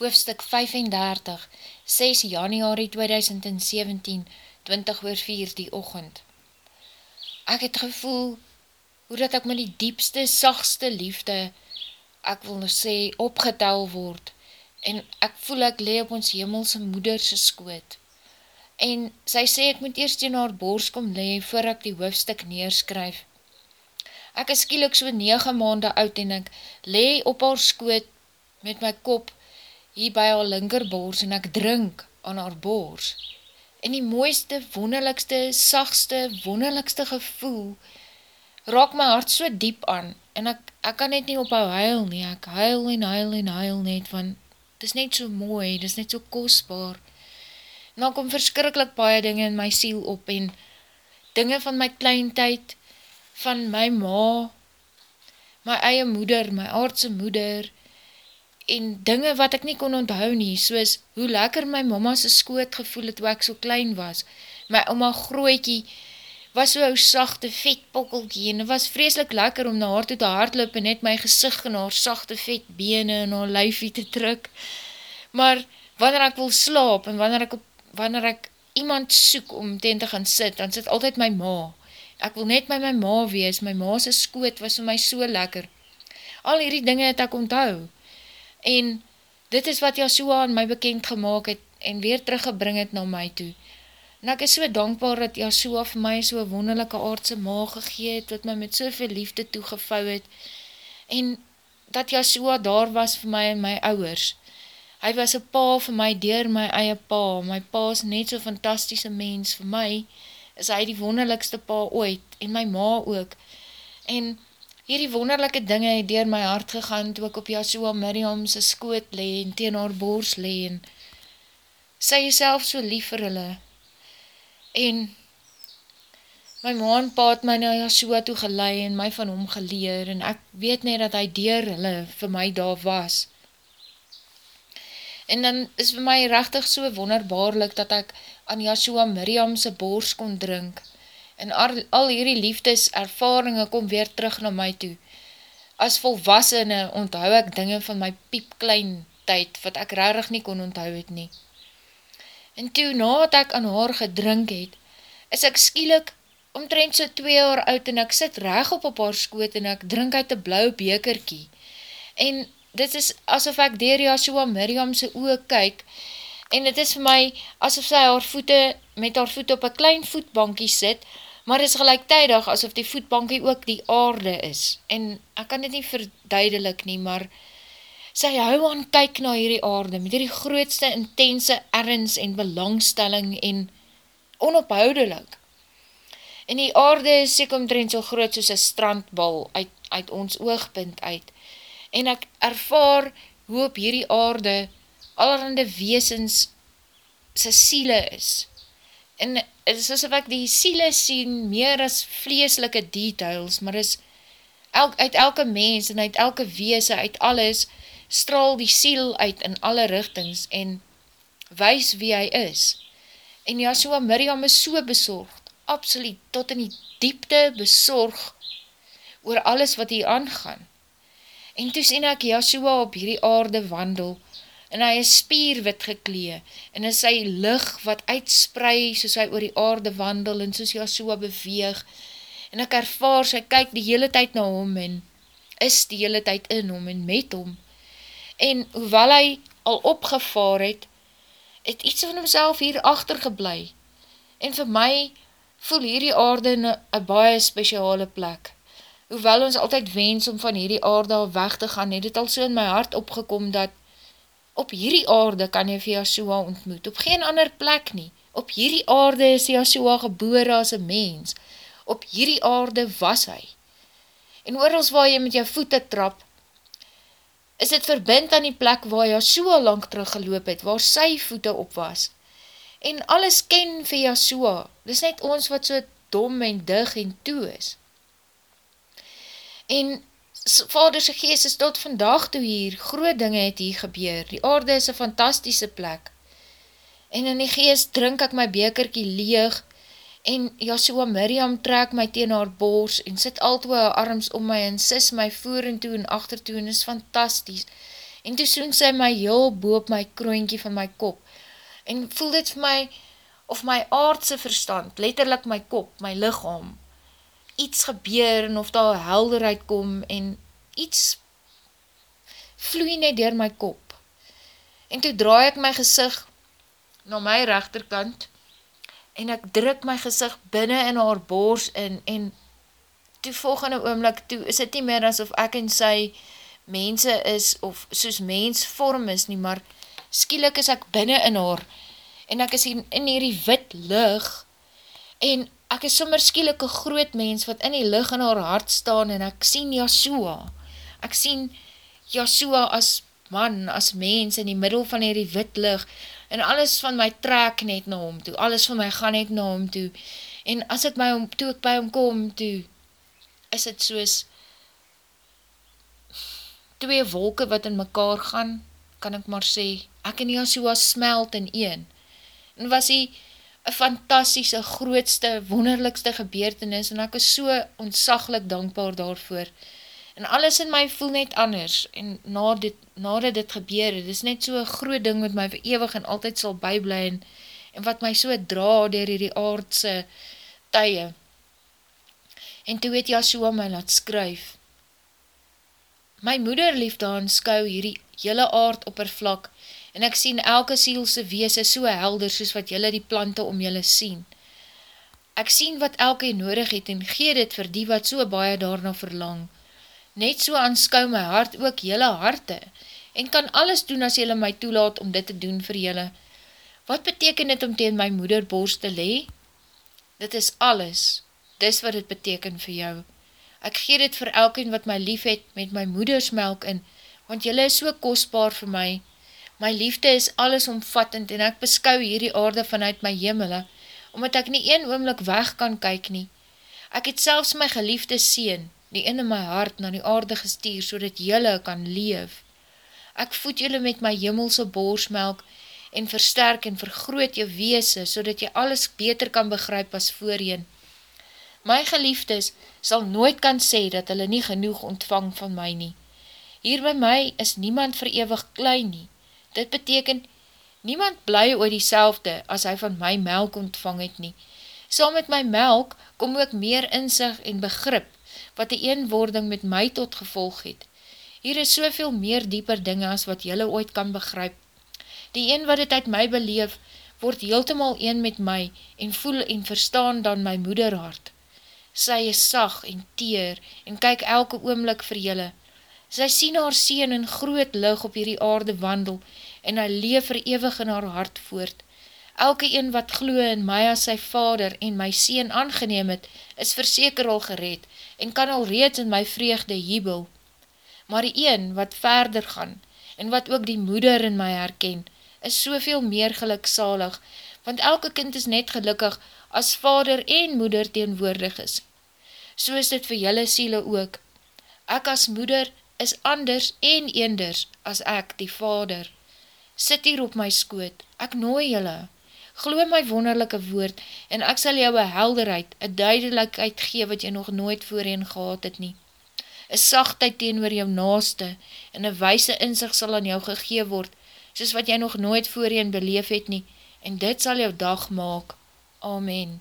hoofstuk 35, 6 januari 2017, 20 oor 4 die ochend. Ek het gevoel, hoe dat ek met die diepste, sachtste liefde, ek wil nou sê, opgetel word, en ek voel ek lee op ons hemelse moederse skoot. En sy sê ek moet eerst in haar bors kom lee, voor ek die hoofstuk neerskryf. Ek is skielik so 9 maande oud en ek lee op haar skoot met my kop hier by haar linkerbors en ek drink aan haar bors. En die mooiste, wonderlikste, sagste, wonderlikste gevoel raak my hart so diep aan en ek, ek kan net nie ophou huil nie, ek huil en huil en huil net, want het is net so mooi, het is net so kostbaar. En dan kom verskrikkelijk baie dinge in my siel op en dinge van my kleintyd, van my ma, my eie moeder, my aardse moeder, en dinge wat ek nie kon onthou nie, soos hoe lekker my mama's skoot gevoel het toe ek so klein was. My oma grooikie was so ou sachte vetpokkelkie en het was vreselik lekker om na haar toe te hardloop en net my gezicht en haar sachte vetbene en haar luifie te druk. Maar wanneer ek wil slaap en wanneer ek, op, wanneer ek iemand soek om ten te gaan sit, dan sit altyd my ma. Ek wil net my my ma wees, my ma's skoot was vir my so lekker. Al hierdie dinge het ek onthou en dit is wat Yahshua aan my bekend gemaakt het en weer teruggebring het na my toe. En ek is so dankbaar dat Yahshua vir my so wonderlijke aardse maag gegeet, wat my met soveel liefde toegevou het, en dat Yahshua daar was vir my en my ouwers. Hy was een pa vir my, dier my eie pa, my pa is net so fantastische mens vir my, is hy die wonderlikste pa ooit, en my ma ook, en hierdie wonderlijke dinge het dier my hart gegaan, toe ek op Yahshua Miriam sy skoot le, en teen haar boors le, en sy self so lief vir hulle, en my ma en pa het my na Yahshua toe gelei, en my van hom geleer, en ek weet nie dat hy dier hulle vir my daar was, en dan is vir my rechtig so wonderbaarlik, dat ek aan Yahshua Miriam sy boors kon drink, en al, hierdie liefdes ervaringe kom weer terug na my toe. As volwassene onthou ek dinge van my piepklein tyd, wat ek rarig nie kon onthou het nie. En toe, nadat ek aan haar gedrink het, is ek skielik omtrent so twee jaar oud en ek sit reg op op haar skoot en ek drink uit die blauw bekerkie. En dit is asof ek dier Joshua Miriam sy oe kyk en dit is vir my asof sy haar voete met haar voete op een klein voetbankie sit maar is gelijktijdig asof die voetbankie ook die aarde is, en ek kan dit nie verduidelik nie, maar sy hou aan kyk na hierdie aarde, met hierdie grootste intense erns en belangstelling en onophoudelik. En die aarde is sêk omdreend so groot soos een strandbal uit, uit ons oogpunt uit, en ek ervaar hoe op hierdie aarde allerhande weesens sy siele is, en is asof ek die siele sien meer as vleeslike details, maar is elk, uit elke mens en uit elke weese, uit alles, straal die siel uit in alle richtings en wys wie hy is. En ja, so Miriam is so bezorgd, absoluut tot in die diepte bezorg oor alles wat hier aangaan. En toe sien ek Joshua op hierdie aarde wandel, en hy is spierwit geklee, en is sy lig wat uitsprei, soos hy oor die aarde wandel, en soos Joshua beweeg, en ek ervaar, sy kyk die hele tyd na hom, en is die hele tyd in hom, en met hom, en hoewel hy al opgevaar het, het iets van homself hier achtergeblei, en vir my voel hierdie aarde in een baie speciale plek, hoewel ons altyd wens om van hierdie aarde al weg te gaan, het het al so in my hart opgekom, dat op hierdie aarde kan jy vir Yahshua ontmoet, op geen ander plek nie. Op hierdie aarde is Yahshua gebore as een mens. Op hierdie aarde was hy. En oorals waar jy met jou voete trap, is dit verbind aan die plek waar Yahshua lang teruggeloop het, waar sy voete op was. En alles ken vir Yahshua. Dis net ons wat so dom en dig en toe is. En vaderse geest is tot vandag toe hier, groot dinge het hier gebeur, die aarde is een fantastische plek, en in die geest drink ek my bekerkie leeg, en Joshua Miriam trek my teen haar bors, en sit al twee haar arms om my, en sis my voor en toe en achter toe, en is fantastisch, en toe soen sy my heel boop my kroonkie van my kop, en voel dit vir my, of my aardse verstand, letterlik my kop, my lichaam, iets gebeur, en of daar helderheid kom, en iets vloei net door my kop. En toe draai ek my gezicht na my rechterkant, en ek druk my gezicht binnen in haar boors in, en toe volgende oomlik, toe is het nie meer asof ek en sy mense is, of soos mens vorm is nie, maar skielik is ek binnen in haar, en ek is in, in hierdie wit lig, en ek is sommer skielik een groot mens, wat in die lig in haar hart staan, en ek sien Yahshua, ek sien Yahshua as man, as mens, in die middel van hierdie wit lig, en alles van my trek net na hom toe, alles van my gaan net na hom toe, en as het my om, toe ek by hom kom toe, is het soos twee wolke wat in mekaar gaan, kan ek maar sê, ek en Yahshua smelt in een, en was hy een fantastische, grootste, wonderlikste gebeurtenis, en ek is so ontsaglik dankbaar daarvoor, en alles in my voel net anders, en na dit, nadat dit gebeur, het is net so een groot ding wat my verewig en altyd sal byblij, en, en wat my so dra dier die aardse tye, en toe het Yahshua my laat skryf. My moeder liefde aanskou hierdie jylle aard op haar vlak, en ek sien elke sielse wees so helder soos wat jylle die plante om jylle sien. Ek sien wat elke nodig het en gee dit vir die wat so baie daarna verlang. Net so aanskou my hart ook jylle harte, en kan alles doen as jylle my toelaat om dit te doen vir jylle. Wat beteken dit om teen my moeder borst te lee? Dit is alles, dis wat het beteken vir jou. Ek gee dit vir elkeen wat my lief het met my moedersmelk in, want jylle is so kostbaar vir my. My liefde is alles omvattend en ek beskou hierdie aarde vanuit my jemele, omdat ek nie een oomlik weg kan kyk nie. Ek het selfs my geliefde sien, die in my hart na die aarde gestuur, so dat jylle kan leef. Ek voed jylle met my jimmelse borsmelk en versterk en vergroot jou weese, so dat jy alles beter kan begryp as voorheen. My geliefdes sal nooit kan sê dat hulle nie genoeg ontvang van my nie. Hier by my is niemand verewig klein nie. Dit beteken, niemand bly oor die as hy van my melk ontvang het nie. Saam met my melk kom ook meer inzicht en begrip, wat die eenwording met my tot gevolg het. Hier is soveel meer dieper dinge as wat jylle ooit kan begryp. Die een wat het uit my beleef, word heeltemaal een met my en voel en verstaan dan my moederhart sy is sag en teer en kyk elke oomlik vir julle. Sy sien haar sien in groot lig op hierdie aarde wandel en hy leef vir ewig in haar hart voort. Elke een wat gloe in my as sy vader en my sien aangeneem het, is verseker al gered en kan al reeds in my vreugde jubel. Maar die een wat verder gaan en wat ook die moeder in my herken, is soveel meer geluksalig, want elke kind is net gelukkig as vader en moeder teenwoordig is. So is dit vir julle siele ook. Ek as moeder is anders en eenders as ek, die vader. Sit hier op my skoot, ek nooi julle. Glo my wonderlijke woord en ek sal jou een helderheid, een duidelijkheid gee wat jy nog nooit voorheen gehad het nie. Een sachtheid teen oor jou naaste en een wijse inzicht sal aan jou gegee word, soos wat jy nog nooit voorheen beleef het nie, en dit sal jou dag maak. Amen.